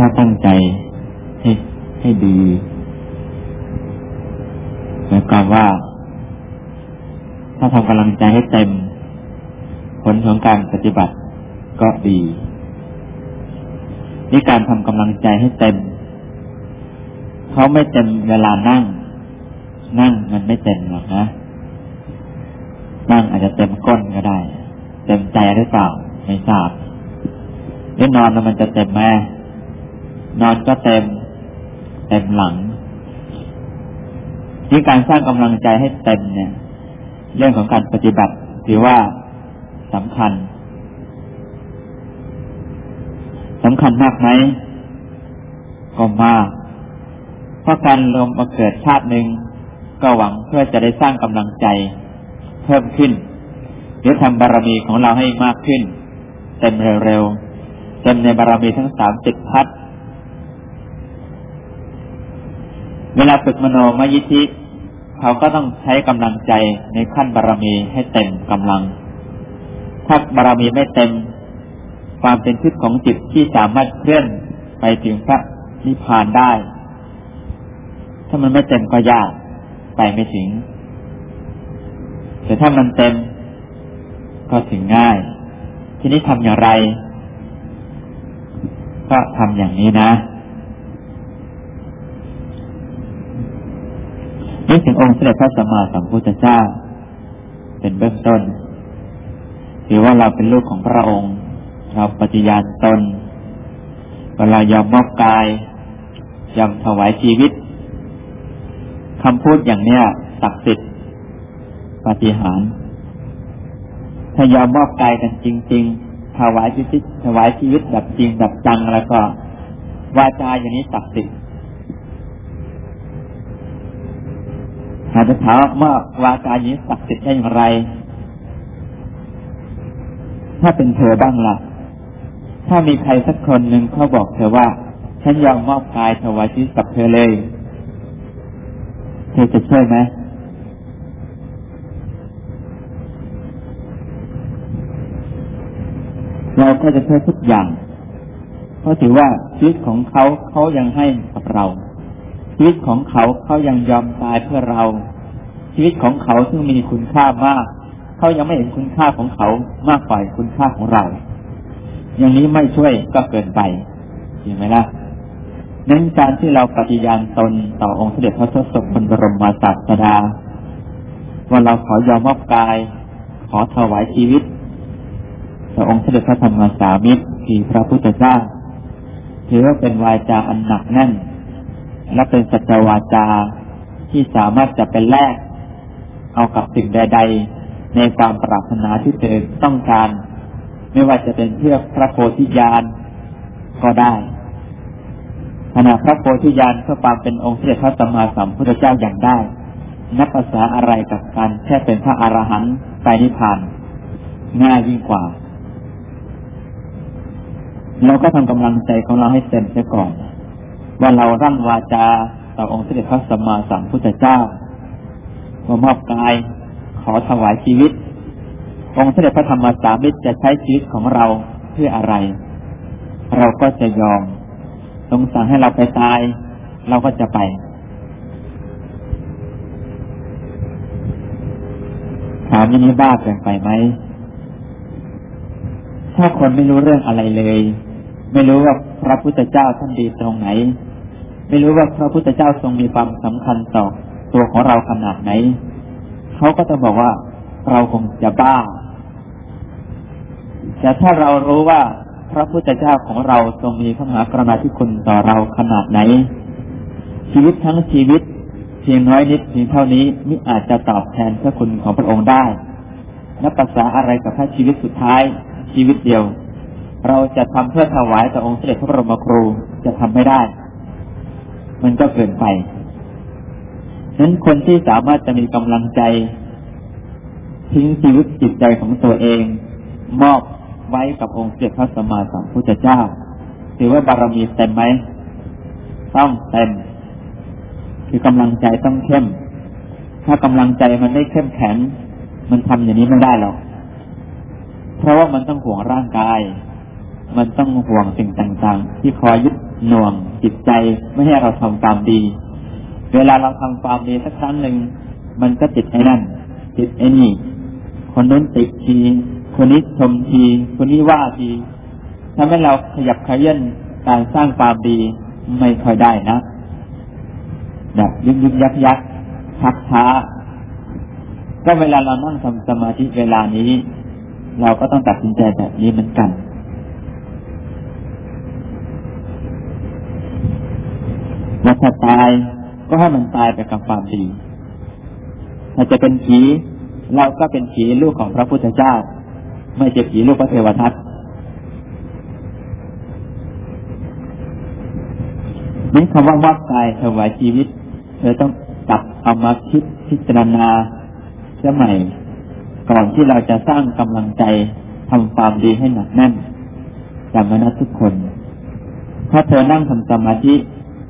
ถ้าตั้งใจให้ให้ดีหมายความว่า ถ้าทำกำลังใจให้เต็ม ผลของการปฏิบัติก็ดีนี่การทำกำลังใจให้เต็ม เขาไม่เต็มเวลานั่ง นั่งมันไม่เต็มหรอกนะ นั่งอาจจะเต็มก้นก็ได้ เต็มใจหรือเปล่า ไม่ทราบหรือนอนแล้วมันจะเต็มไหม นอนก็เต็มเต็มหลังนี่การสร้างกำลังใจให้เต็มเนี่ย เรื่องของการปฏิบัติถือว่าสำคัญสำคัญมากไหมก็มากเพราะการลงมาเกิดชาติหนึ่งก็หวังเพื่อจะได้สร้างกำลังใจ เพิ่มขึ้นหรือทำบารมีของเราให้มากขึ้น เต็มเร็วๆเต็มในบารมีทั้งสามสิบพัด เวลาฝึกมโนมยิธิเขาก็ต้องใช้กำลังใจในขั้นบารมีให้เต็มกำลัง ถ้าบารมีไม่เต็ม ความเป็นทิศของจิตที่สามารถเคลื่อนไปถึงพระนิพพานได้ ถ้ามันไม่เต็มก็ยากไปไม่ถึง แต่ถ้ามันเต็มก็ถึงง่าย ทีนี้ทำอย่างไร ก็ทำอย่างนี้นะ องค์เสด็จพระสัมมาสัมพุทธเจ้า เป็นเบื้องต้นถือว่าเราเป็นลูกของพระองค์ เราปฏิญาณตนเวลายอมมอบกายยอมถวายชีวิตคำพูดอย่างเนี้ยศักดิ์สิทธิ์ปฏิหารถ้ายอมมอบกายกันจริง ๆ ถวายชีวิตถวายชีวิตแบบจริงแบบจังแล้วก็วาจาอย่างนี้ศักดิ์สิทธิ์ อาจจะถามว่าวาจานี้ศักดิ์สิทธิ์ได้อย่างไร ถ้าเป็นเธอบ้างละ่ะ ถ้ามีใครสักคนหนึ่งเขาบอกเธอว่า ฉันยอมมอบกายถวายชีวิตกับเธอเลย เธอจะช่วยไหมเราก็จะช่วยทุกอย่าง เพราะถือว่าชีวิตของเขาเขายังให้กับเรา ชีวิตของเขาเขายังยอมตายเพื่อเรา ชีวิตของเขาซึ่งมีคุณค่ามาก เขายังไม่เห็นคุณค่าของเขามากกว่าคุณค่าของเรา อย่างนี้ไม่ช่วยก็เกินไปเห็นไหมล่ะเน้นการที่เราปฏิญาณตนต่อองค์เสด็จพระทศพลบรมมาศาสดาว่าเราขอยอมมอบกาย ขอถวายชีวิตต่อองค์เสด็จพระธรรมสามิตรคือพระพุทธเจ้าถือว่าเป็นวาจาอันหนักแน่น และเป็นสัจวาจาที่สามารถจะเป็นแลกเอากับสิ่งใด ๆ ในความปรารถนาที่เธอต้องการ ไม่ว่าจะเป็นเพื่อพระโพธิญาณก็ได้ขณะพระโพธิญาณเพื่อความเป็นองค์เสด็จพระสัมมาสัมพุทธเจ้าอย่างได้ นับภาษาอะไรกับการแค่เป็นพระอรหันต์ไปนิพพานง่ายยิ่งกว่า เราก็ทำกำลังใจของเราให้เต็มเสียก่อน ว่าเรารั่นวาจาต่อองค์เสด็จพระสัมมาสัมพุทธเจ้าว่ามอบกายขอถวายชีวิต องค์เสด็จพระธรรมสามิตรจะใช้ชีวิตของเราเพื่ออะไร เราก็จะยอมทรงสั่งให้เราไปตาย เราก็จะไปถามอย่างนี้บ้าเกินไปไหม ถ้าคนไม่รู้เรื่องอะไรเลย ไม่รู้ว่าพระพุทธเจ้าท่านดีตรงไหน ไม่รู้ว่าพระพุทธเจ้าทรงมีความสำคัญต่อตัวของเราขนาดไหน เขาก็จะบอกว่าเราคงจะบ้า แต่ถ้าเรารู้ว่าพระพุทธเจ้าของเราทรงมีพระมหากรุณาธิคุณต่อเราขนาดไหน ชีวิตทั้งชีวิตเพียงน้อยนิดเพียงเท่านี้มิอาจจะตอบแทนพระคุณของพระองค์ได้นับภาษาอะไรกับพระชีวิตสุดท้ายชีวิตเดียว เราจะทำเพื่อถวายต่อองค์เสด็จพระบรมครูจะทำไม่ได้ มันก็เกินไปฉะนั้นคนที่สามารถจะมีกำลังใจ ทิ้งชีวิตจิตใจของตัวเอง มอบไว้กับองค์เสด็จพระสัมมาสัมพุทธเจ้า ถือว่าบารมีเต็มไหมต้องเต็ม คือกำลังใจต้องเข้ม ถ้ากำลังใจมันไม่เข้มแข็งมันทำอย่างนี้ไม่ได้หรอก เพราะว่ามันต้องห่วงร่างกาย มันต้องห่วงสิ่งต่างๆ ที่คอยยึด หน่วงจิตใจไม่ให้เราทำความดี เวลาเราทำความดีสักครั้งหนึ่งมันก็ติดไอ้นั่น ติดไอ้นี่คนนู้นติดทีคนนี้ชมทีคนนี้ว่าทีทำให้เราขยับขยื่นการสร้างความดีไม่ค่อยได้นะแบบยึกยึกยักยักชักช้าก็เวลาเรานั่งทำสมาธิเวลานี้ เราก็ต้องตัดสินใจแบบนี้เหมือนกัน ว่าถ้าตายก็ให้มันตายไปกับความดีถ้าจะเป็นผีเราก็เป็นผีลูกของพระพุทธเจ้า ไม่ใช่ผีลูกพระเทวทัตนี่คำว่าวัดกายถวายชีวิตเธอต้องกลับเอามาคิดพิจารณาสมัยก่อนที่เราจะสร้างกำลังใจทำความดีให้หนักแน่นจำไว้นะทุกคน ถ้าเธอนั่งทำสมาธิ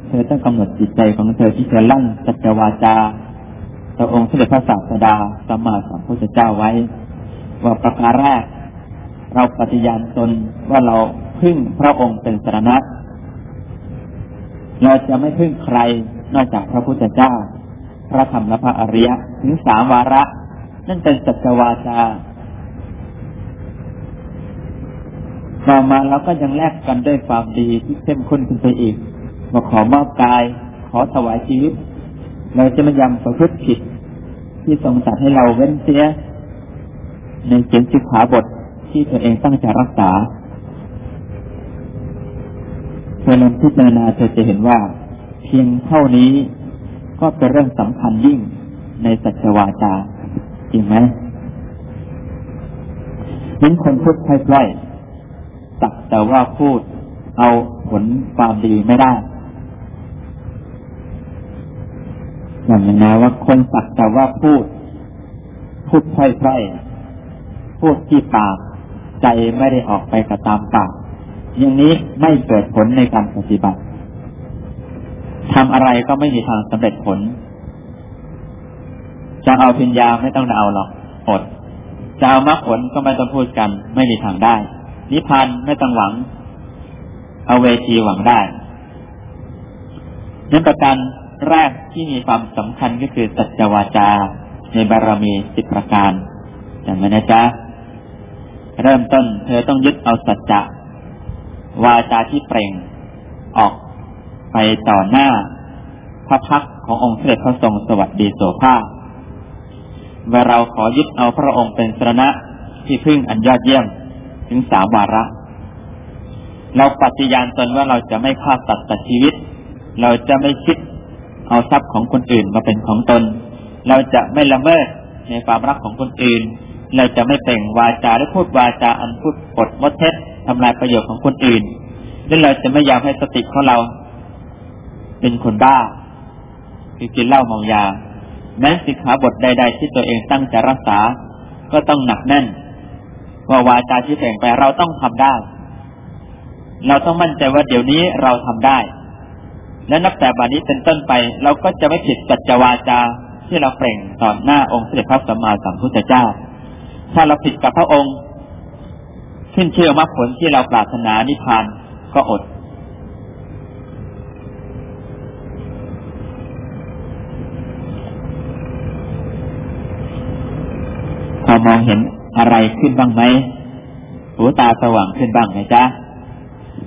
เธอต้องกำหนดจิตใจของเธอที่จะลั่นสัจวาจาต่อองค์สมเด็จพระศาสดาสมมาสัมพุทธเจ้าไว้ ว่าประการแรก เราปฏิญาณตนว่าเราพึ่งพระองค์เป็นสรณะ เราจะไม่พึ่งใครนอกจากพระพุทธเจ้า พระธรรมและพระอริยะถึงสามวาระ นั่นเป็นสัจวาจาต่อมาเราก็ยังแลกกันด้วยความดีที่เข้มข้นขึ้นไปอีก มาขอมอบกาย ขอถวายชีวิต เราจะไม่ยำประพฤติผิด ที่ทรงตัดให้เราเว้นเสีย ในเขียนสิกขาบทที่ตัวเองตั้งใจรักษาเธอลองพิจารณาเธอจะเห็นว่า เพียงเท่านี้ก็เป็นเรื่องสำคัญยิ่งในสัจวาจาจริงไหมยิ่งคนพูดไพร่ๆสักแต่ว่าพูดเอาผลความดีไม่ได้ อย่างนี้นะว่าคนสักแต่ว่าพูด พูดไพร่ๆพูดที่ปาก ใจไม่ได้ออกไปกระตามปาก อย่างนี้ไม่เกิดผลในการปฏิบัติทำอะไรก็ไม่มีทางสำเร็จผล จะเอาพิญญาไม่ต้องเอาหรอกอดจะเอามรรคผลก็ไม่ต้องพูดกัน ไม่มีทางได้ นิพพานไม่ต้องหวัง เอาเวทีหวังได้นั้นประการ แรกที่มีความสำคัญก็คือสัจวาจา ในบารมีสิบประการจำไว้นะจ๊ะเริ่มต้น เธอต้องยึดเอาสัจจะวาจาที่เปล่ง ออกไปต่อหน้า พระพักขององค์เสด็จพระทรงสวัสดีโสภาเมื่อเราขอยึดเอาพระองค์เป็นสรณะที่พึ่งอันยอดเยี่ยมถึงสามวาระ เราปฏิญาณตนว่าเราจะไม่ฆ่าสัตว์ตัดชีวิต เราจะไม่คิด เอาทรัพย์ของคนอื่นมาเป็นของตน เราจะไม่ละเมิดในความรักของคนอื่น เราจะไม่เป่งวาจาหรือพูดวาจาอันพูดปดมดเท็จทำลายประโยชน์ของคนอื่น และเราจะไม่ยอมให้สติของเรา เป็นคนบ้าคือกินเหล้าเมายา แม้สิกขาบทใด ๆ ที่ตัวเองตั้งใจรักษา ก็ต้องหนักแน่น ว่าวาจาที่แต่งไปเราต้องทำได้ เราต้องมั่นใจว่าเดี๋ยวนี้เราทำได้ และนับแต่บัดนี้เป็นต้นไป เราก็จะไม่ผิดสัจวาจาที่เราเปล่งต่อหน้าองค์เสด็จพระสัมมาสัมพุทธเจ้า ถ้าเราผิดกับพระองค์ ขึ้นเชื่อมรรคผลที่เราปรารถนานิพพานก็อด พอมองเห็นอะไรขึ้นบ้างไหมหูตาสว่างขึ้นบ้างไหมจ๊ะ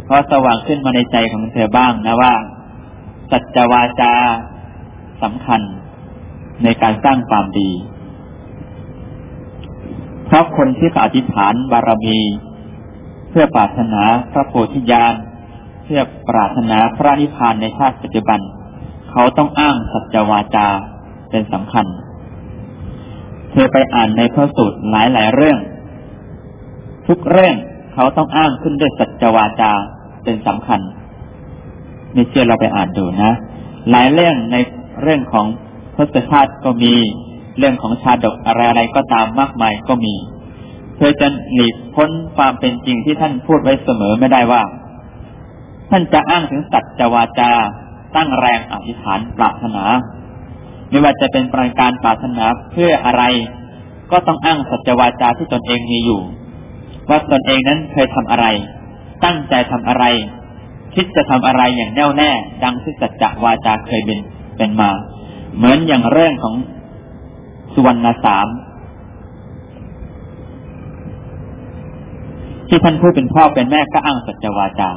พอสว่างขึ้นมาในใจของเธอบ้างนะว่า สัจวาจาสำคัญในการสร้างความดี เพราะคนที่อธิษฐานบารมี เพื่อปรารถนาพระโพธิญาณเพื่อปรารถนาพระนิพพานในชาติปัจจุบัน เขาต้องอ้างสัจวาจาเป็นสำคัญ เธอไปอ่านในพระสูตรหลายหลายเรื่อง ทุกเรื่องเขาต้องอ้างขึ้นด้วยสัจวาจาเป็นสำคัญ ไม่เชื่อเราไปอ่านดูนะ หลายเรื่องในเรื่องของทศชาติก็มี เรื่องของชาดกอะไรอะไรก็ตามมากมายก็มีเธอจะหลีกพ้นความเป็นจริงที่ท่านพูดไว้เสมอไม่ได้ว่า ท่านจะอ้างถึงสัจจวาจาตั้งแรงอธิษฐานปรารถนา ไม่ว่าจะเป็นประการปรารถนาเพื่ออะไร ก็ต้องอ้างสัจวาจาที่ตนเองมีอยู่ ว่าตนเองนั้นเคยทำอะไร ตั้งใจทำอะไร คิดจะทำอะไรอย่างแน่วแน่ ดังที่สัจจะวาจาเคยเป็นเป็นมา เหมือนอย่างเรื่องของสุวรรณสามที่ท่านผู้เป็นพ่อเป็นแม่ก็อ้างสัจวาจา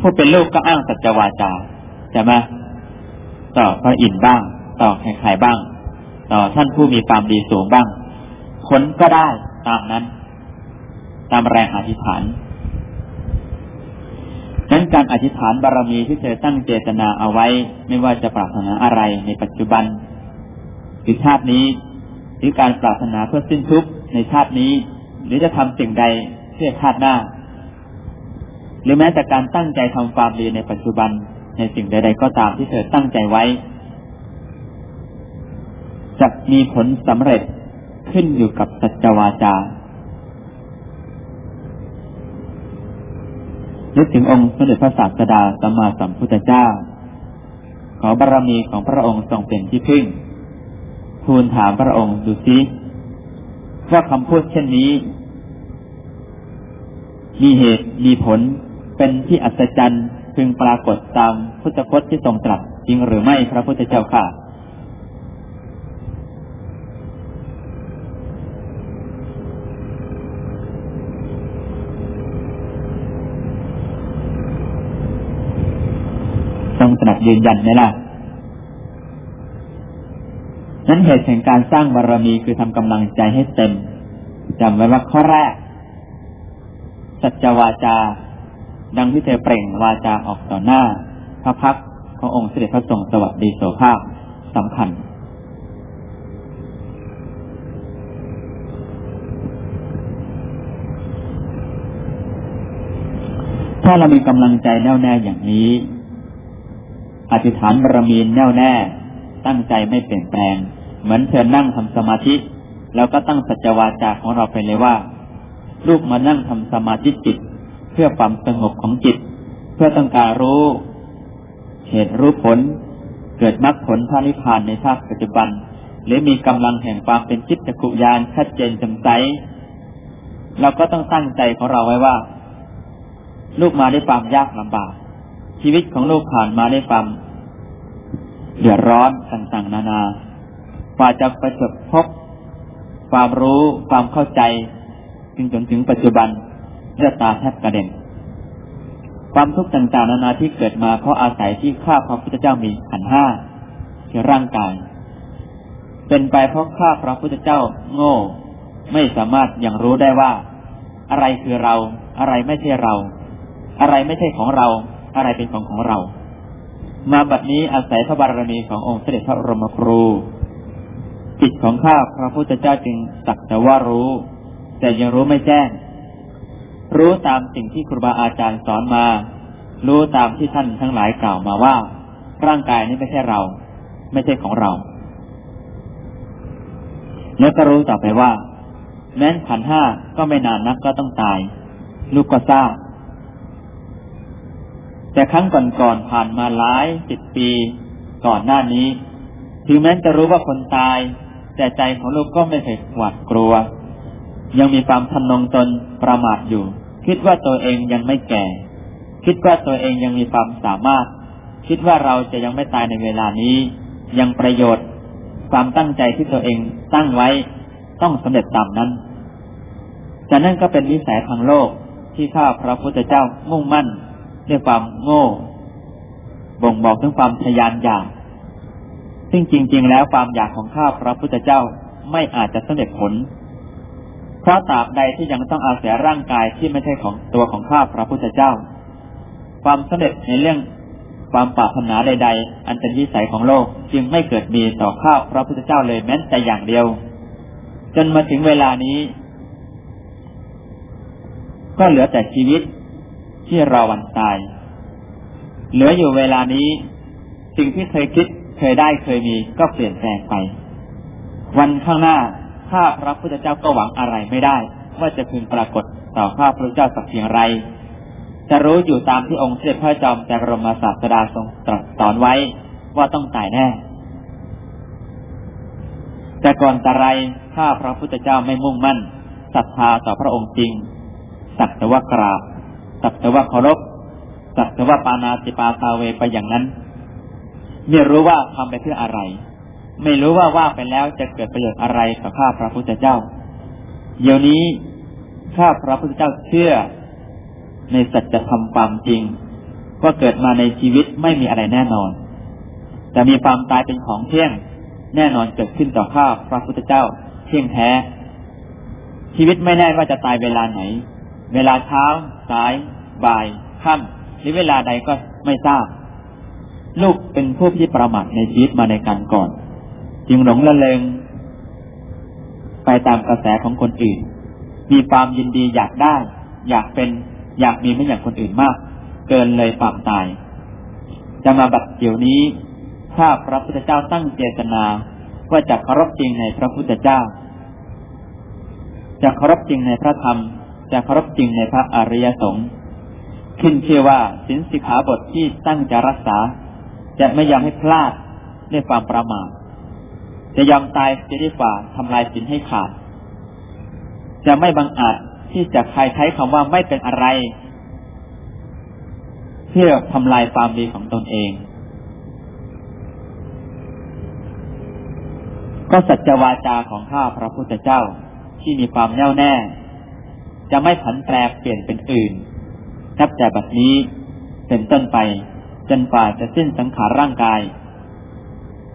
ผู้เป็นลูกก็อ้างสัจวาจาใช่ไหมต่อพระอินทร์บ้าง ต่อใครๆบ้าง ต่อท่านผู้มีความดีสูงบ้างผลก็ได้ตามนั้น ตามแรงอธิษฐาน นั้นการอธิษฐานบารรมีที่เธอตั้งเจตนาเอาไว้ ไม่ว่าจะปรารถนาอะไรในปัจจุบันหรือชาตินี้ หรือการปรารถนาเพื่อสิ้นทุกข์ในชาตินี้ หรือจะทำสิ่งใดเพื่อชาติหน้า หรือแม้แต่การตั้งใจทำความดีในปัจจุบันในสิ่งใด ๆ ก็ตามที่เธอตั้งใจไว้จะมีผลสำเร็จขึ้นอยู่กับสัจวาจา นึกถึงองค์สมเด็จพระศาสดาสัมมาสัมพุทธเจ้า ขอบารรมีของพระองค์ทรงเป็นที่พึ่ง ทูลถามพระองค์ดูซิว่าคำพูดเช่นนี้ มีเหตุมีผลเป็นที่อัศจรรย์พึงปรากฏตามพุทธพจน์ที่ทรงตรัสจริงหรือไม่พระพุทธเจ้าค่ะตรัส ยืนยันไหมล่ะนั้นเหตุแห่งการสร้างบารรมีคือทำกำลังใจให้เต็มจำไว้ว่าข้อแรก สัจวาจา ดังที่เธอเปล่งวาจาออกต่อหน้า พระพักขององค์เสด็จพระทรงสวัสดีโสภาพสำคัญ ถ้าเรามีกำลังใจแน่วแน่อย่างนี้ อธิษฐานบารมีแน่วแน่ ตั้งใจไม่เปลี่ยนแปลง เหมือนเธอนั่งทำสมาธิ แล้วก็ตั้งสัจวาจาของเราไปเลยว่า ลูกมานั่งทำสมาธิจิต เพื่อความสงบของจิต เพื่อต้องการรู้เหตุรู้ผล เกิดมรรคผลพระนิพพานในชาติปัจจุบัน หรือมีกำลังแห่งความเป็นจิตจักุยานชัดเจนจำใจเราก็ต้องตั้งใจของเราไว้ว่า ลูกมาได้ความยากลำบาก ชีวิตของลูกผ่านมาได้ความเดือดร้อนต่างๆ นานา กว่าจะประสบพบ ความรู้ความเข้าใจจึงจนถึงปัจจุบันเลือดตาแทบกระเด็น ความทุกข์ต่างๆ นานาที่เกิดมาเพราะอาศัยที่ข้าพระพุทธเจ้ามีขันห้าคือร่างกาย เป็นไปเพราะข้าพระพุทธเจ้าโง่ ไม่สามารถยังรู้ได้ว่า อะไรคือเรา อะไรไม่ใช่เรา อะไรไม่ใช่ของเรา อะไรเป็นของของเรา มาบัดนี้อาศัยพระบารมีขององค์เสด็จพระรมครู จิตของข้าพระพุทธเจ้าจึงสักแต่ว่ารู้ แต่ยังรู้ไม่แจ้ง รู้ตามสิ่งที่ครูบาอาจารย์สอนมา รู้ตามที่ท่านทั้งหลายกล่าวมาว่า ร่างกายนี้ไม่ใช่เรา ไม่ใช่ของเรา แล้วก็รู้ต่อไปว่า แม้นขันห้าก็ไม่นานนักก็ต้องตายลูกก็ทราบ แต่ครั้งก่อนๆผ่านมาหลายสิบปีก่อนหน้านี้ ถึงแม้จะรู้ว่าคนตาย แต่ใจของลูกก็ไม่เคยหวาดกลัว ยังมีความทนงตนประมาทอยู่ คิดว่าตัวเองยังไม่แก่ คิดว่าตัวเองยังมีความสามารถ คิดว่าเราจะยังไม่ตายในเวลานี้ ยังประโยชน์ ความตั้งใจที่ตัวเองตั้งไว้ต้องสำเร็จตามนั้นแต่นั่นก็เป็นวิสัยทางโลกที่ข้าพระพุทธเจ้ามุ่งมั่น ด้วยความโง่ บ่งบอกถึงความทยานอยาก ซึ่งจริง ๆ แล้วความอยากของข้าพระพุทธเจ้าไม่อาจจะสำเร็จผล เพราะตราบใดที่ยังต้องอาศัยร่างกายที่ไม่ใช่ของตัวของข้าพระพุทธเจ้า ความสำเร็จในเรื่องความปรารถนาใด ๆ อันเป็นวิสัยของโลกจึงไม่เกิดมีต่อข้าพระพุทธเจ้าเลยแม้แต่อย่างเดียว จนมาถึงเวลานี้ ก็เหลือแต่ชีวิต ที่รอวันตาย เหลืออยู่เวลานี้ สิ่งที่เคยคิดเคยได้เคยมีก็เปลี่ยนแปลงไป วันข้างหน้าข้าพระพุทธเจ้าก็หวังอะไรไม่ได้ ว่าจะพึงปรากฏต่อข้าพระเจ้าสักเพียงไร จะรู้อยู่ตามที่องค์เสด็จพระจอมแต่รมศาสดาทรงตรัสสอนไว้ว่าต้องตายแน่ แต่ก่อนแต่ไรข้าพระพุทธเจ้าไม่มุ่งมั่นศรัทธาต่อพระองค์จริงสักแต่ว่ากราบ สักแต่ว่าเคารพสัตว่าปานาติปาตาเวไปอย่างนั้น ไม่รู้ว่าทำไปเพื่ออะไร ไม่รู้ว่าว่าไปแล้วจะเกิดประโยชน์อะไรกับข้าพระพุทธเจ้า เดี๋ยวนี้ข้าพระพุทธเจ้าเชื่อ ในสัจธรรมความจริงว่าเกิดมาในชีวิตไม่มีอะไรแน่นอนจะมีความตายเป็นของเที่ยง แน่นอนเกิดขึ้นต่อข้าพระพุทธเจ้าเที่ยงแท้ ชีวิตไม่แน่ว่าจะตายเวลาไหน เวลาเช้า สาย บ่ายค่ำหรือเวลาใดก็ไม่ทราบ ลูกเป็นผู้ที่ประมาทในชีวิตมาในการก่อน จึงหลงละเลงไปตามกระแสของคนอื่น มีความยินดีอยากได้ อยากเป็นอยากมีไม่อย่างคนอื่นมาก เกินเลยความตาย จะมาบัดเดี๋ยวนี้ ถ้าพระพุทธเจ้าตั้งเจตนาว่าจะเคารพจริงในพระพุทธเจ้า จะเคารพจริงในพระธรรม จะเคารพจริงในพระอริยสงฆ์ขึ้นเชื่อว่าสินสิขาบทที่ตั้งจะรักษา จะไม่ยอมให้พลาดด้วยความประมาทจะยอมตายจะได้ฝ่าทำลายสินให้ขาด จะไม่บังอาจที่จะใครใช้คำว่าไม่เป็นอะไร เพื่อทำลายความดีของตนเอง ก็สัจวาจาของข้าพระพุทธเจ้าที่มีความแน่วแน่ จะไม่ผันแปรเปลี่ยนเป็นอื่น นับแต่บัดนี้เป็นต้นไปจนกว่าจะสิ้นสังขารร่างกาย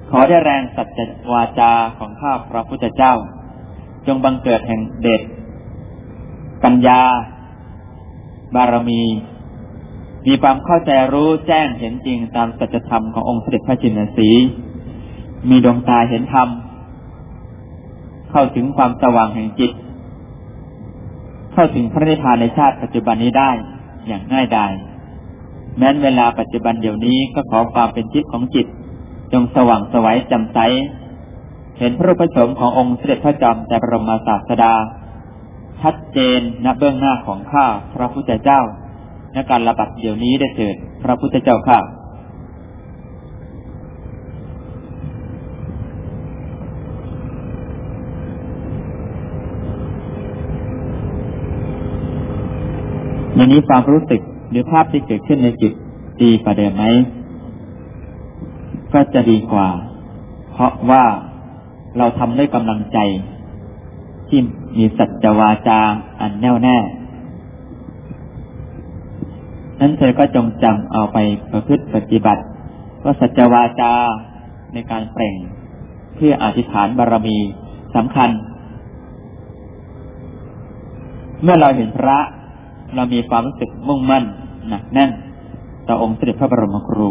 ขอได้แรงสัจวาจาของข้าพระพุทธเจ้า จงบังเกิดแห่งเดชปัญญา บารมี มีความเข้าใจรู้แจ้งเห็นจริงตามสัจธรรมขององค์เสด็จพระจินสี มีดวงตาเห็นธรรม เข้าถึงความสว่างแห่งจิต เข้าถึงพระนิพพานในชาติปัจจุบันนี้ได้อย่างง่ายดายแม้นเวลาปัจจุบันเดี๋ยวนี้ก็ขอความเป็นจิตของจิต จงสว่างสวัยจำใส เห็นพระรูปโฉมขององค์เสด็จพระจอมแต่บรมศาสดา ชัดเจนณเบื้องหน้าของข้าพระพุทธเจ้าในการระบัดเดี๋ยวนี้ได้เถิดพระพุทธเจ้าข้า อย่างนี้ความรู้สึกหรือภาพที่เกิดขึ้นในจิตดีกว่าเดิมไหมก็จะดีกว่า เพราะว่าเราทำด้วยกำลังใจ ที่มีสัจวาจาอันแน่วแน่นั้นเธอก็จงจำเอาไปประพฤติปฏิบัติ ว่าสัจวาจาในการเปล่ง เพื่ออธิษฐานบารรมีสำคัญ เมื่อเราเห็นพระ เรามีความรู้สึกมุ่งมั่นหนักแน่น ต่อองค์เสด็จพระบรมครู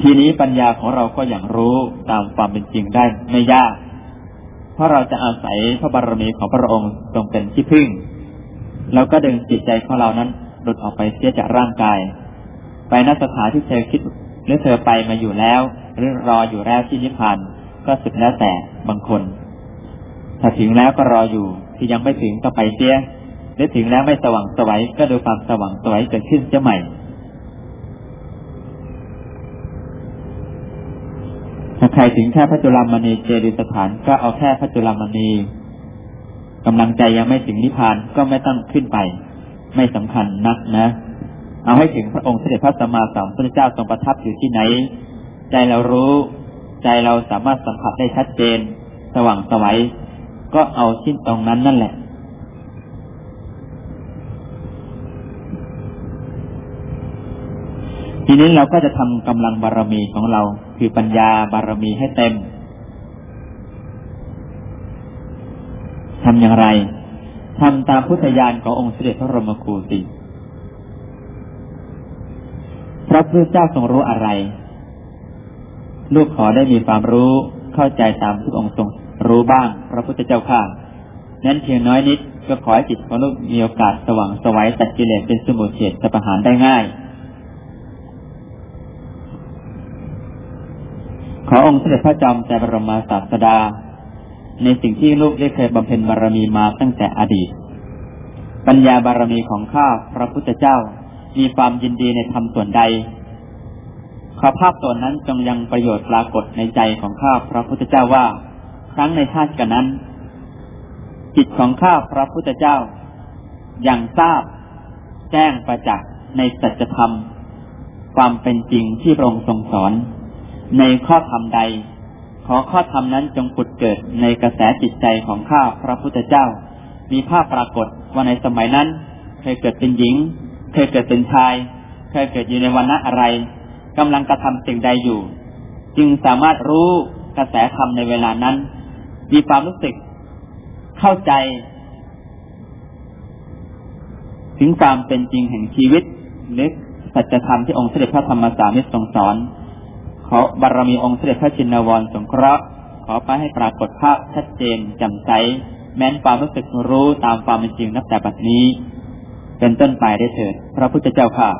ทีนี้ปัญญาของเราก็อย่างรู้ตามความเป็นจริงได้ไม่ยาก เพราะเราจะอาศัยพระบารมีของพระองค์ทรงเป็นที่พึ่ง แล้วก็ดึงจิตใจของเรานั้นหลุดออกไปเสียจากร่างกาย ไปนัสถานที่เธอคิดหรือเธอไปมาอยู่แล้วหรือรออยู่แล้วที่นิพพานก็สุดแล้วแต่บางคน ถ้าถึงแล้วก็รออยู่ที่ยังไม่ถึงก็ไปเสีย นึกถึงแล้วไม่สว่างสวัยก็ดูความสว่างสวัยเกิดขึ้นจะใหม่ถ้าใครถึงแค่พระจุลามณีเจดีสถานก็เอาแค่พระจุลามณีกำลังใจยังไม่ถึงนิพพานก็ไม่ต้องขึ้นไป ไม่สำคัญนักนะ เอาให้ถึงพระองค์เสด็จพระสัมมาสัมพุทธเจ้าทรงประทับอยู่ที่ไหน ใจเรารู้ ใจเราสามารถสัมผัสได้ชัดเจน สว่างสวัยก็เอาชิ้นตรงนั้นนั่นแหละ ทีนี้เราก็จะทำกำลังบารมีของเรา คือปัญญาบารมีให้เต็มทำอย่างไรทำตามพุทธญาณขององค์เสด็จพระรมครูสิพระพุทธเจ้าทรงรู้อะไร ลูกขอได้มีความรู้เข้าใจตามทุกองค์ทรงรู้บ้าง พระพุทธเจ้าข้านั้นเพียงน้อยนิดก็ขอให้จิตของลูกมีโอกาสสว่างสวัยตัดกิเลสเป็นสมุทเฉดสัพหารได้ง่าย ขอองค์เสด็จพระจอมใจบรมศาสดา ในสิ่งที่ลูกได้เคยบำเพ็ญบารมีมาตั้งแต่อดีต ปัญญาบารมีของข้าพระพุทธเจ้ามีความยินดีในธรรมส่วนใด ขอภาพตัวนั้นจงยังประโยชน์ปรากฏในใจของข้าพระพุทธเจ้าว่า ครั้งในชาติกันนั้น จิตของข้าพระพุทธเจ้ายังทราบ แจ้งประจักษ์ในสัจธรรม ความเป็นจริงที่พระองค์ทรงสอน ในข้อธรรมใด ขอข้อธรรมนั้นจงผุดเกิดในกระแสจิตใจของข้าพระพุทธเจ้า มีภาพปรากฏว่าในสมัยนั้น เคยเกิดเป็นหญิง เคยเกิดเป็นชาย เคยเกิดอยู่ในวันณะอะไรกำลังกระทำสิ่งใดอยู่ จึงสามารถรู้กระแสธรรมในเวลานั้น มีความรู้สึก เข้าใจ ถึงความเป็นจริงแห่งชีวิตหรือสัจธรรมที่องค์เสด็จพระธรรมสามิตรทรงสอน ขอบารมีองค์เสด็จพระจินวรสงเคราะห์ ขอไปให้ปรากฏภาพชัดเจนจำใส แม้นความรู้สึกรู้ตามความเป็นจริงนับแต่บัดนี้ เป็นต้นไปได้เถิด พระพุทธเจ้าค่ะ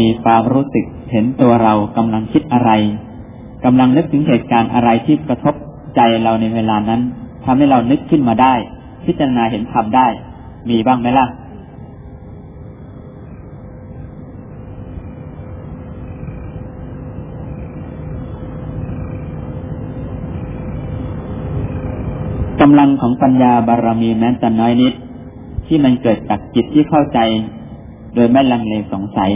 มี ความรู้สึกเห็นตัวเรากำลังคิดอะไรกำลังนึกถึงเหตุการณ์อะไรที่กระทบใจเราในเวลานั้นทำให้เรานึกขึ้นมาได้ พิจารณาเห็นทำได้ มีบ้างไหมล่ะกำลังของปัญญาบารมีแม้แต่น้อยนิด ที่มันเกิดจากจิตที่เข้าใจ โดยไม่ลังเลสงสัย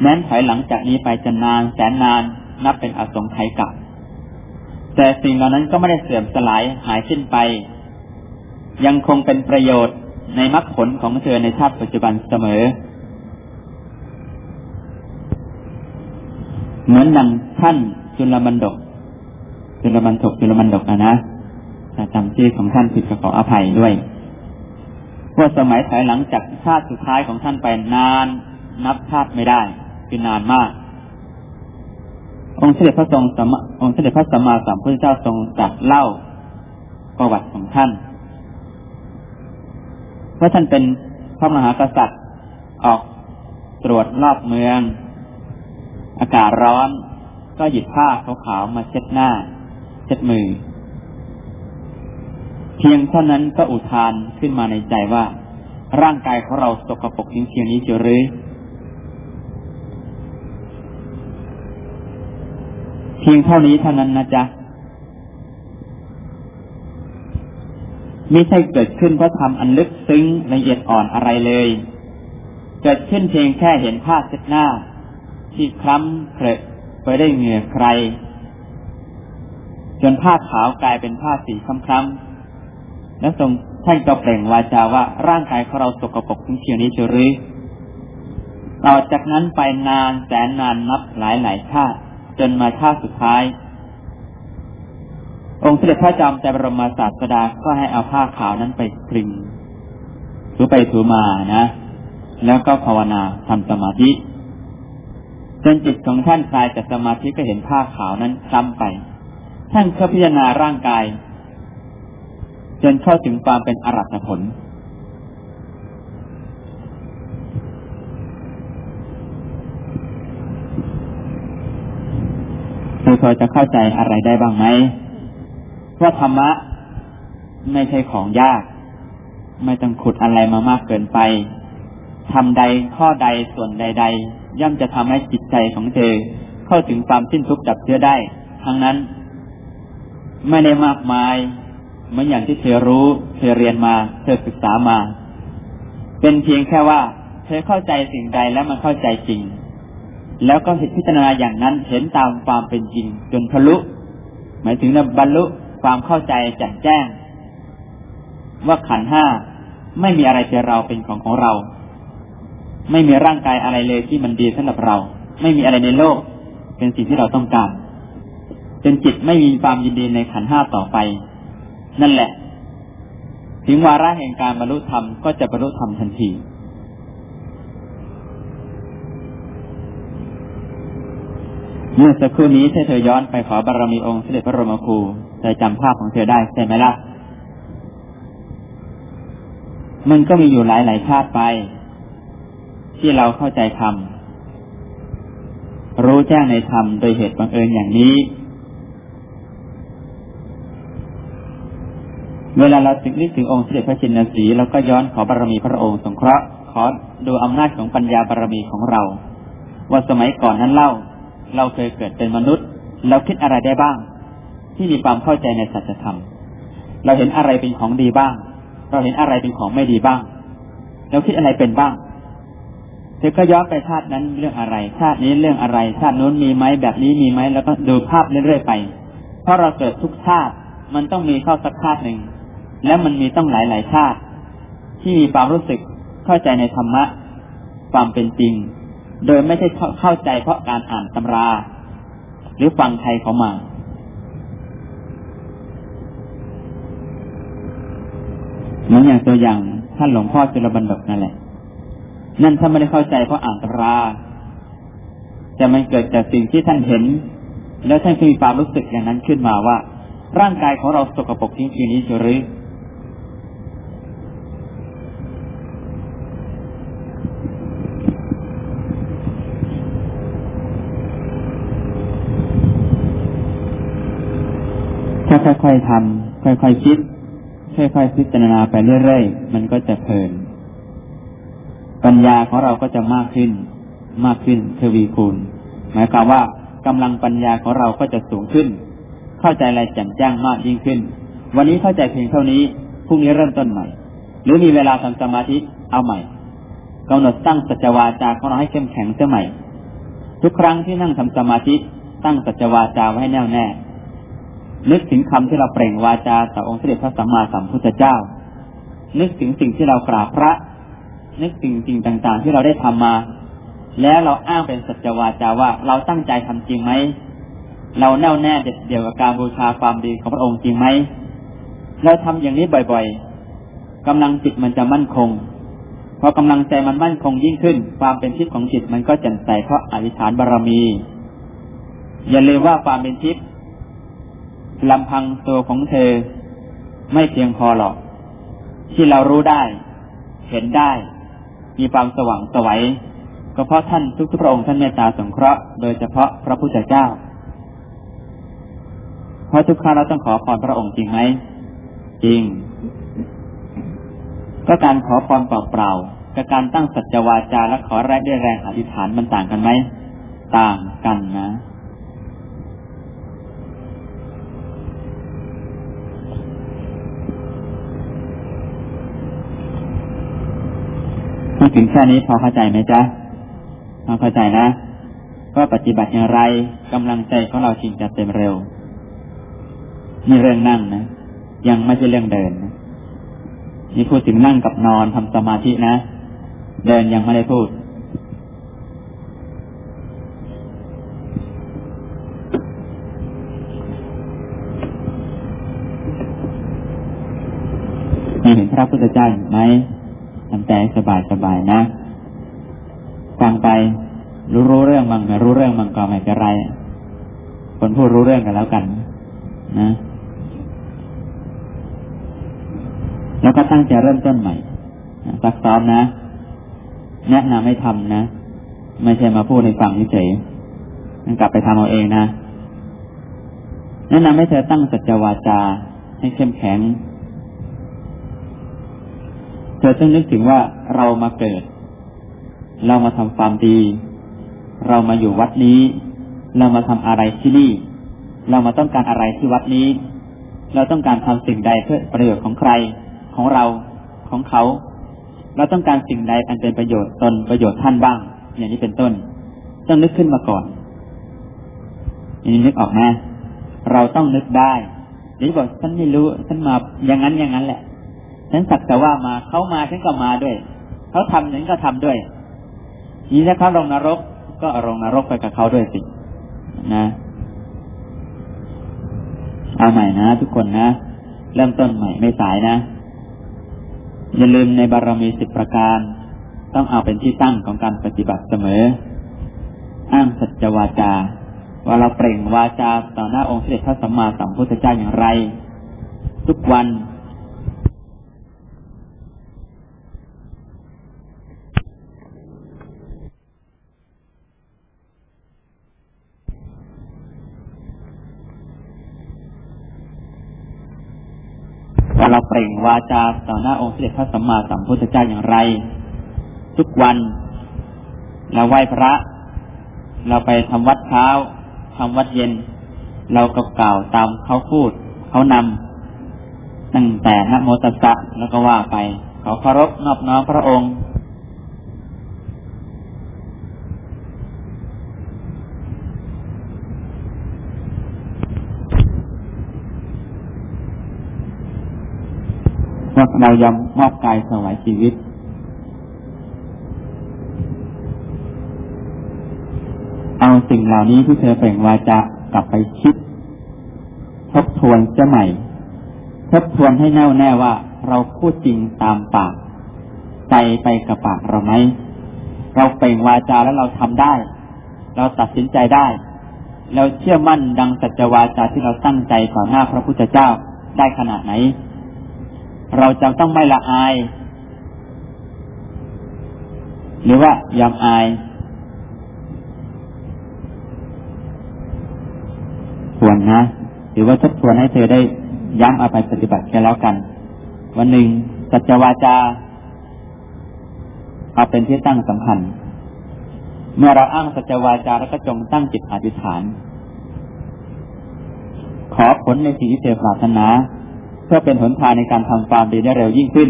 แม้นถอยหลังจากนี้ไปจะนานแสนนานนับเป็นอสงไขยกับ แต่สิ่งเหล่านั้นก็ไม่ได้เสื่อมสลายหายสิ้นไป ยังคงเป็นประโยชน์ในมรรคผลของเธอในชาติปัจจุบันเสมอ เหมือนดังท่านจุลมันดก จุลมันถกจุลมันดกนะนะจำชื่อของท่านผิดก็ขออภัยด้วยว่าสมัยถอยหลังจากชาติสุดท้ายของท่านไปนาน นับชาติไม่ได้ คือนานมาก องค์เสด็จพระทรงสมองค์เสด็จพระสัมมาสัมพุทธเจ้าทรงจัดเล่าประวัติของท่านว่าท่านเป็นพระมหากษัตริย์ออกตรวจรอบเมือง อากาศร้อน ก็หยิบผ้าขาวๆมาเช็ดหน้า เช็ดมือ เพียงเท่านั้นก็อุทานขึ้นมาในใจว่า ร่างกายของเราสกปรกจริงเพียงนี้เฉยหรือ เพียงเท่านี้เท่านั้นนะจ๊ะไม่ใช่เกิดขึ้นเพราะทำอันลึกซึ้งละเอียดอ่อนอะไรเลย เกิดขึ้นเพียงแค่เห็นผ้าเช็ดหน้า ที่คล้ำเครอะไปได้เหงื่อใคร จนผ้าขาวกลายเป็นผ้าสีคล้ำๆและทรงท่านก็เปล่งวาจาว่าร่างกายของเราสกปรกถึงเพียงนี้เฉยหรือต่อจากนั้นไปนานแสนนานนับหลายหลายชาติ จนมาชาติสุดท้าย องค์เสด็จพระจอมใจบรมศาสดาก็ให้เอาผ้าขาวนั้นไปคลึงถูไปถูมานะ แล้วก็ภาวนาทำสมาธิจนจิตของท่านคลายจากสมาธิก็เห็นผ้าขาวนั้นคล้ำไป ท่านก็พิจารณาร่างกาย จนเข้าถึงความเป็นอรัตผล พอจะเข้าใจอะไรได้บ้างไหมว่าธรรมะ ไม่ใช่ของยาก ไม่ต้องขุดอะไรมามากเกินไปทำใดข้อใดส่วนใด ๆ ย่อมจะทำให้จิตใจของเธอ เข้าถึงความสิ้นทุกข์ดับเชื้อได้ ทั้งนั้น ไม่ได้มากมายเหมือนอย่างที่เธอรู้ เธอเรียนมา เธอศึกษามา เป็นเพียงแค่ว่า เธอเข้าใจสิ่งใดแล้วมันเข้าใจจริง แล้วก็เห็นพิจารณาอย่างนั้นเห็นตามความเป็นจริง จนทะลุ หมายถึงบรรลุความเข้าใจแจ่มแจ้ง ว่าขันห้าไม่มีอะไรเป็นเราเป็นของของเรา ไม่มีร่างกายอะไรเลยที่มันดีสำหรับเรา ไม่มีอะไรในโลก เป็นสิ่งที่เราต้องการจนจิตไม่มีความยินดีในขันห้าต่อไป นั่นแหละ ถึงวาระแห่งการบรรลุธรรมก็จะบรรลุธรรมทันที เมื่อสักครู่นี้ถ้าเธอย้อนไปขอบารมีองค์เสด็จพระรมครูเธอจำภาพของเธอได้ใช่ไหมล่ะ มันก็มีอยู่หลายหลายชาติไป ที่เราเข้าใจธรรมรู้แจ้งในธรรมโดยเหตุบังเอิญอย่างนี้ เวลาเราสึกนึกถึงองค์เสด็จพระชินสีเราก็ย้อนขอบารมีพระองค์สงเคราะห์ขอดูอำนาจของปัญญาบารมีของเรา ว่าสมัยก่อนนั้นเล่า เราเคยเกิดเป็นมนุษย์ เราคิดอะไรได้บ้าง ที่มีความเข้าใจในสัจธรรม เราเห็นอะไรเป็นของดีบ้าง เราเห็นอะไรเป็นของไม่ดีบ้าง เราคิดอะไรเป็นบ้างเธอก็ย้อนไปชาตินั้นเรื่องอะไร ชาตินี้เรื่องอะไร ชาตินู้นมีไหมแบบนี้มีไหมแล้วก็ดูภาพเรื่อยๆไป เพราะเราเกิดทุกชาติมันต้องมีเข้าสักชาติหนึ่ง แล้วมันมีต้องหลายๆชาติ ที่มีความรู้สึกเข้าใจในธรรมะ ความเป็นจริง โดยไม่ใช่เข้าใจเพราะการอ่านตำรา หรือฟังใครเขามา เหมือนอย่างตัวอย่างท่านหลวงพ่อจุลบันดกนั่นแหละ นั่นถ้าไม่ได้เข้าใจเพราะอ่านตำรา แต่มันเกิดจากสิ่งที่ท่านเห็น แล้วท่านมีความรู้สึกอย่างนั้นขึ้นมาว่า ร่างกายของเราสกปรกจริงๆนี้หรือถ้า ค่อยๆทำค่อยๆคิด ค่อยๆพิจารณาไปเรื่อยๆ มันก็จะเพลิน ปัญญาของเราก็จะมากขึ้น มากขึ้นทวีคูณ หมายความว่ากำลังปัญญาของเราก็จะสูงขึ้น เข้าใจอะไรแจ่มแจ้งมากยิ่งขึ้น วันนี้เข้าใจเพียงเท่านี้ พรุ่งนี้เริ่มต้นใหม่ หรือมีเวลาทำสมาธิ เอาใหม่กำหนดตั้งสัจวาจาของเราให้เข้มแข็งเสียใหม่ ทุกครั้งที่นั่งทำสมาธิ ตั้งสัจวาจาไว้ให้แน่วแน่ นึกถึงคำที่เราเปล่งวาจาต่อองค์เสด็จพระสัมมาสัมพุทธเจ้า นึกถึงสิ่งที่เรากราบพระ นึกสิ่งสิ่งต่างๆ ที่เราได้ทำมา แล้วเราอ้างเป็นสัจวาจาว่าเราตั้งใจทำจริงไหม เราแน่วแน่เด็ดเดี่ยวกับการบูชาความดีของพระองค์จริงไหม เราทำอย่างนี้บ่อยๆกำลังจิตมันจะมั่นคงพอกำลังใจมันมั่นคงยิ่งขึ้น ความเป็นทิพย์ของจิตมันก็แจ่มใสเพราะอธิษฐานบารรมี อย่าลืมว่าความเป็นทิพย์ ลำพังตัวของเธอ ไม่เพียงพอหรอก ที่เรารู้ได้ เห็นได้ มีความสว่างสวัยก็เพราะท่านทุกทุกพระองค์ท่านเมตตาสงเคราะห์โดยเฉพาะพระพุทธเจ้า เพราะทุกครั้งเราต้องขอพรพระองค์จริงไหมจริง ก็การขอพรเปล่าๆกับการตั้งสัจวาจาและขอแรกด้วยแรงอธิษฐานมันต่างกันไหม ต่างกันนะมา ถึงแค่นี้พอเข้าใจไหมจ๊ะพอเข้าใจนะว่าปฏิบัติอย่างไรกำลังใจของเราจริงจะเต็มเร็วนี่เรื่องนั่งนะยังไม่ใช่เรื่องเดินนะนี่พูดถึงนั่งกับนอนทำสมาธินะเดินยังไม่ได้พูดมีเห็นพระพุทธเจ้าไหมำใจสบายสบายนะ ฟังไปรู้รู้เรื่องมังไม่รู้เรื่องมังก็ไม่เป็นไร คนพูดรู้เรื่องกันแล้วกัน นะ แล้วก็ตั้งใจเริ่มต้นใหม่ซักซ้อมนะแนะนำให้ทำนะ ไม่ใช่มาพูดในฟังเฉยๆกลับไปทำเอาเองนะแนะนำให้เธอตั้งสัจวาจาให้เข้มแข็ง เธอต้องนึกถึงว่าเรามาเกิด เรามาทำความดี เรามาอยู่วัดนี้ เรามาทำอะไรที่นี่ เรามาต้องการอะไรที่วัดนี้ เราต้องการทำสิ่งใดเพื่อประโยชน์ของใคร ของเรา ของเขา เราต้องการสิ่งใดอันเป็นประโยชน์ตนประโยชน์ท่านบ้าง อย่างนี้เป็นต้น ต้องนึกขึ้นมาก่อนอย่างนี้นึกออกนะเราต้องนึกได้เดี๋ยวบอกฉันไม่รู้ฉันมาอย่างนั้นอย่างนั้นแหละ ฉันสักแต่ว่ามาเขามาฉันก็มาด้วยเขาทำฉันก็ทำด้วยนี่ถ้าเขาลงนรก ก็ลงนรกไปกับเขาด้วยสินะเอาใหม่นะทุกคนนะเริ่มต้นใหม่ไม่สายนะ อย่าลืมในบารมีสิบประการ ต้องเอาเป็นที่ตั้งของการปฏิบัติเสมอ อ้างสัจวาจา ว่าเราเปล่งวาจาต่อหน้าองค์เสด็จพระสัมมาสัมพุทธเจ้าอย่างไร ทุกวัน เปล่งวาจาต่อหน้าองค์เสด็จพระสัมมาสัมพุทธเจ้าอย่างไร ทุกวัน เราไหว้พระ เราไปทำวัดเช้าทำวัดเย็น เราก็กล่าวตามเขาพูด เขานำตั้งแต่นะโมตัสสะแล้วก็ว่าไป เขาเคารพนอบน้อมพระองค์ว่า เรายอมมอบกายสวายชีวิต เอาสิ่งเหล่านี้ที่เธอเปล่งวาจากลับไปคิด ทบทวนจะใหม่ ทบทวนให้แน่วแน่ว่าเราพูดจริงตามปากใจไปกับปากเราไหมเราเปล่งวาจาแล้วเราทำได้ เราตัดสินใจได้ เราเชื่อมั่นดังสัจวาจาที่เราตั้งใจต่อหน้าพระพุทธเจ้าได้ขนาดไหน เราจะต้องไม่ละอาย หรือว่ายอมอาย ควรนะ หรือว่าทบทวนให้เธอได้ย้ำเอาไปปฏิบัติกันแล้วกัน วันหนึ่งสัจวาจาเอาเป็นที่ตั้งสำคัญ เมื่อเราอ้างสัจวาจาแล้วก็จงตั้งจิตอธิษฐาน ขอผลในสิ่งที่เธอปรารถนา พื่อเป็นหนทางในการทำความดีได้เร็วยิ่งขึ้น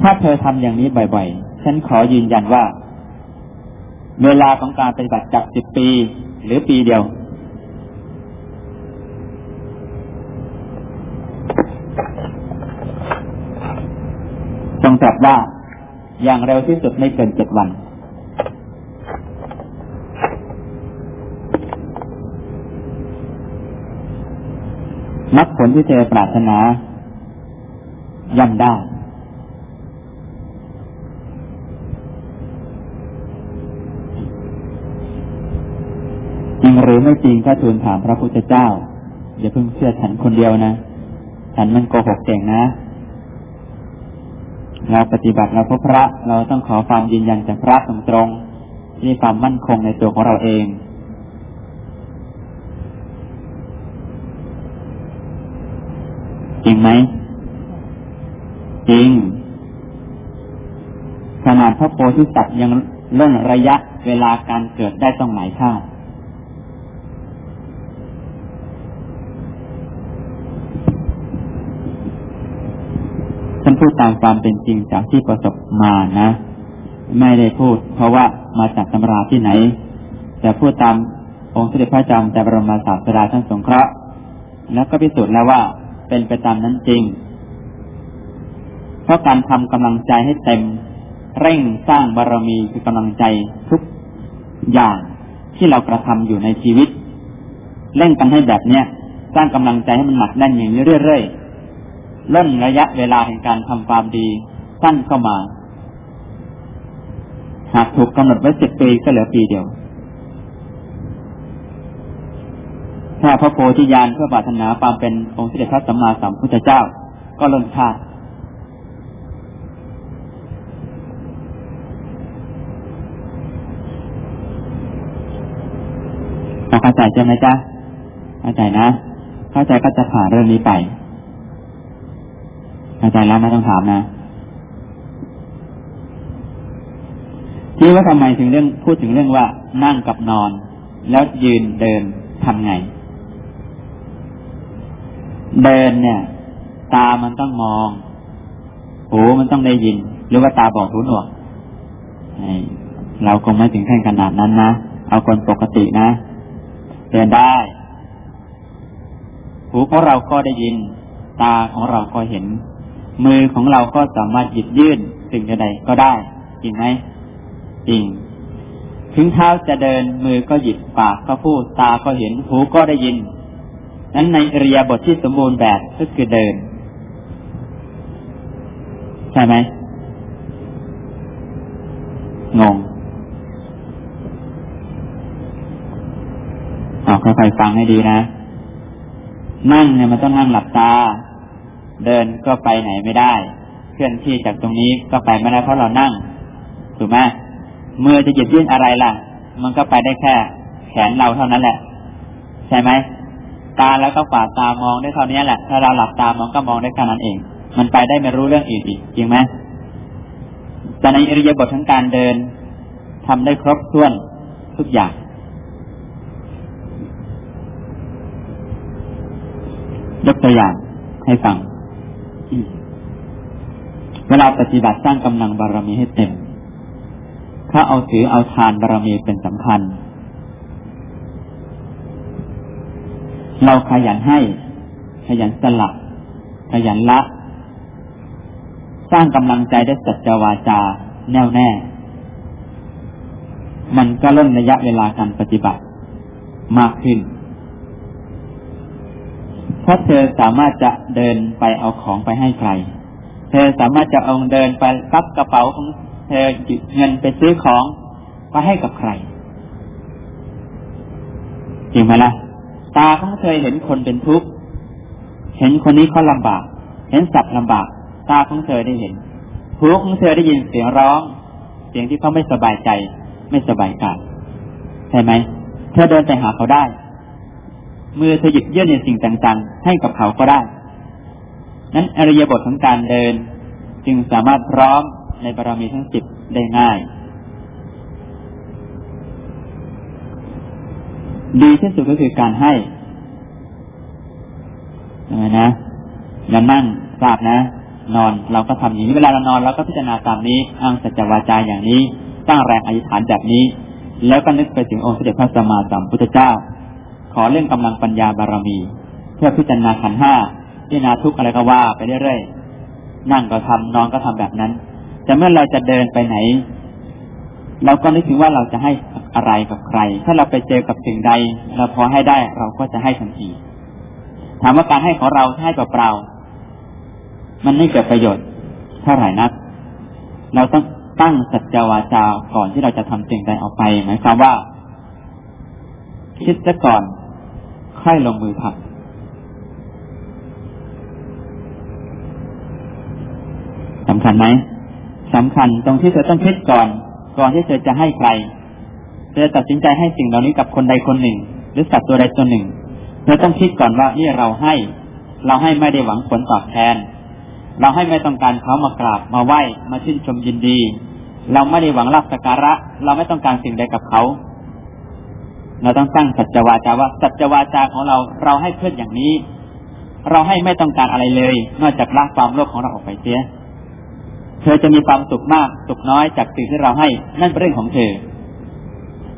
ถ้าเธอทำอย่างนี้บ่อยๆ ฉันขอยืนยันว่า เวลาของการปฏิบัติจากสิบปีหรือปีเดียว จงตรัสว่าอย่างเร็วที่สุดไม่เกินเจ็ดวัน มรรคผลที่เธอปรารถนาย่ำได้ จริงหรือไม่จริงถ้าทูลถามพระพุทธเจ้า อย่าเพิ่งเชื่อฉันคนเดียวนะ ฉันมันโกหกเก่งนะ เราปฏิบัติเราพบพระ เราต้องขอความยืนยันจากพระตรงๆที่ความมั่นคงในตัวของเราเอง จริงไหมจริง ขนาดพระโพธิสัตว์ยังเล่นระยะเวลาการเกิดได้ต้องหลายชาติฉันพูดตามความเป็นจริงจากที่ประสบมานะ ไม่ได้พูด เพราะว่ามาจากตำราที่ไหน แต่พูดตามองค์สด็จพระจอมแต่บรมศาสดาท่านสงเคราะห์แล้วก็พิสูจน์แล้วว่า เป็นไปตามนั้นจริง เพราะการทำกำลังใจให้เต็ม เร่งสร้างบารรมีคือกำลังใจทุกอย่างที่เรากระทำอยู่ในชีวิต เร่งกันให้แบบเนี้ยสร้างกำลังใจให้มันหนักแน่นอย่างนี้เรื่อยๆล่นระยะเวลาแห่งการทำความดีสั้นเข้ามา หากถูกกำหนดไว้สิบปีก็เหลือปีเดียว ถ้าพระโพธิญาณเพื่อปรารถนาความเป็นองค์เสด็จพระสัมมาสัมพุทธเจ้า ก็ล้นชาติเข้าใจใช่ไหมจ๊ะเข้าใจนะ เข้าใจก็จะผ่านเรื่องนี้ไป เข้าใจแล้วไม่ต้องถามนะที่ว่าทำไมถึงเรื่องพูดถึงเรื่องว่านั่งกับนอน แล้วยืนเดินทำไง เดินเนี่ย ตามันต้องมอง หูมันต้องได้ยิน หรือว่าตาบอกหูหนวกเราคงไม่ถึงขั้นขนาดนั้นนะ เอาคนปกตินะ เดินได้ หูของเราก็ได้ยิน ตาของเราก็เห็น มือของเราก็สามารถหยิบยื่นสิ่งใดก็ได้ จริงไหมจริง ถึงเท้าจะเดินมือก็หยิบปากก็พูด ตาก็เห็น หูก็ได้ยิน นั้นในอริยบทที่สมบูรณ์แบบก็คือเดิน ใช่ไหมงงเอาค่อยๆฟังให้ดีนะ นั่งเนี่ยมันต้องนั่งหลับตา เดินก็ไปไหนไม่ได้ เคลื่อนที่จากตรงนี้ก็ไปไม่ได้เพราะเรานั่ง ถูกไหมเมื่อจะหยิบยื่นอะไรล่ะ มันก็ไปได้แค่ แขนเราเท่านั้นแหละ ใช่ไหม ตาแล้วก็ฝาดตามองได้เท่านี้แหละ ถ้าเราหลับตามองก็มองได้แค่นั้นเอง มันไปได้ไม่รู้เรื่องอื่นอีกจริงไหมแต่ในอริยบททั้งการเดินทำได้ครบถ้วนทุกอย่าง ยกตัวอย่างให้ฟัง เวลาปฏิบัติสร้างกำลังบารมีให้เต็ม ถ้าเอาถือเอาทานบารมีเป็นสำคัญ เราขยันให้ ขยันสละขยันละ สร้างกำลังใจได้สัจวาจาแน่วแน่ มันก็ล่นระยะเวลาการปฏิบัติมากขึ้นถ้าะเธอสามารถจะเดินไปเอาของไปให้ใคร เธอสามารถจะเอาเดินไปรับกระเป๋าของเธอหยิบเงินไปซื้อของไปให้กับใคร จริงไหมล่ะ ตาของเธอเห็นคนเป็นทุกข์ เห็นคนนี้เขาลำบาก เห็นสัตว์ลำบาก ตาของเธอได้เห็น หูของเธอได้ยินเสียงร้อง เสียงที่เขาไม่สบายใจ ไม่สบายกายใช่ไหม เธอเดินไปหาเขาได้ มือเธอหยิบยื่นในสิ่งต่างๆ ให้กับเขาก็ได้ นั้นอริยบทของการเดิน จึงสามารถพร้อมในบารมีทั้งสิบได้ง่าย ดีที่สุดก็คือการให้ใช่ไหมนะอย่านั่งทราบนะ นอนเราก็ทำอย่างนี้ เวลาเรานอนเราก็พิจารณาตามนี้อ้างสัจวาจาอย่างนี้ตั้งแรงอธิษฐานแบบนี้ แล้วก็นึกไปถึงองค์เสด็จพระสัมมาสัมพุทธเจ้า ขอเรื่องกำลังปัญญาบารมี เพื่อพิจารณาขันห้าพิจารณาทุกอะไรก็ว่าไปเรื่อยๆนั่งก็ทำนอนก็ทำแบบนั้น แต่เมื่อเราจะเดินไปไหน เราก็นึกถึงว่าเราจะให้อะไรกับใคร ถ้าเราไปเจอกับสิ่งใด เราพอให้ได้เราก็จะให้ทันที ถามว่าการให้ของเราให้เปล่าๆมันไม่เกิดประโยชน์เท่าไหร่นัก เราต้องตั้งสัจจวาจาก่อนที่เราจะทำสิ่งใดออกไป หมายความว่า คิดซะก่อน ค่อยลงมือทำสำคัญไหมสำคัญตรงที่เธอต้องคิดก่อน ก่อนที่เธอจะให้ใคร เธอตัดสินใจให้สิ่งเหล่านี้กับคนใดคนหนึ่ง หรือสัตว์ตัวใดตัวหนึ่ง เธอต้องคิดก่อนว่านี่เราให้ เราให้ไม่ได้หวังผลตอบแทน เราให้ไม่ต้องการเขามากราบมาไหว้มาชื่นชมยินดี เราไม่ได้หวังรับสักการะ เราไม่ต้องการสิ่งใดกับเขา เราต้องตั้งสัจวาจาว่าสัจวาจาของเราเราให้เพื่ออย่างนี้ เราให้ไม่ต้องการอะไรเลย นอกจากละความโลภของเราออกไปเสีย เธอจะมีความสุขมาก สุขน้อยจากสิ่งที่เราให้ นั่นเป็นเรื่องของเธอ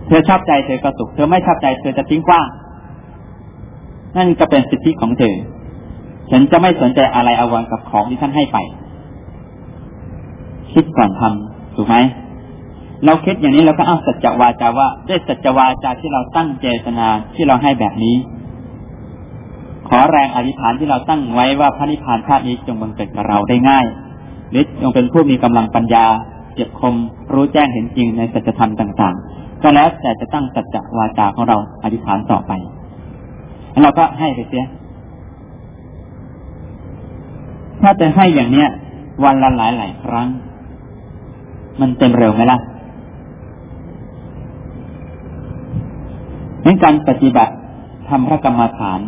เธอชอบใจเธอก็สุข เธอไม่ชอบใจเธอจะทิ้งกว้าง นั่นก็เป็นสิทธิของเธอ ฉันจะไม่สนใจอะไรอาวรกับของที่ท่านให้ไป คิดก่อนทำถูกไหมเราคิดอย่างนี้เราก็เอาสัจจวาจาว่าด้วยสัจวาจาที่เราตั้งเจตนาที่เราให้แบบนี้ ขอแรงอธิษฐานที่เราตั้งไว้ว่าพระนิพพานชาตินี้จงบังเกิดกับเราได้ง่าย หรือจงเป็นผู้มีกำลังปัญญาเจ็บคมรู้แจ้งเห็นจริงในสัจธรรมต่าง ๆ ก็แล้วแต่จะตั้งสัจวาจาของเราอธิษฐานต่อไปเราก็ให้ไปเสีย ถ้าจะให้อย่างเนี้ย วันละหลายหลายครั้ง มันเต็มเร็วไหมล่ะนั้นการปฏิบัติทำพระกรรมฐาน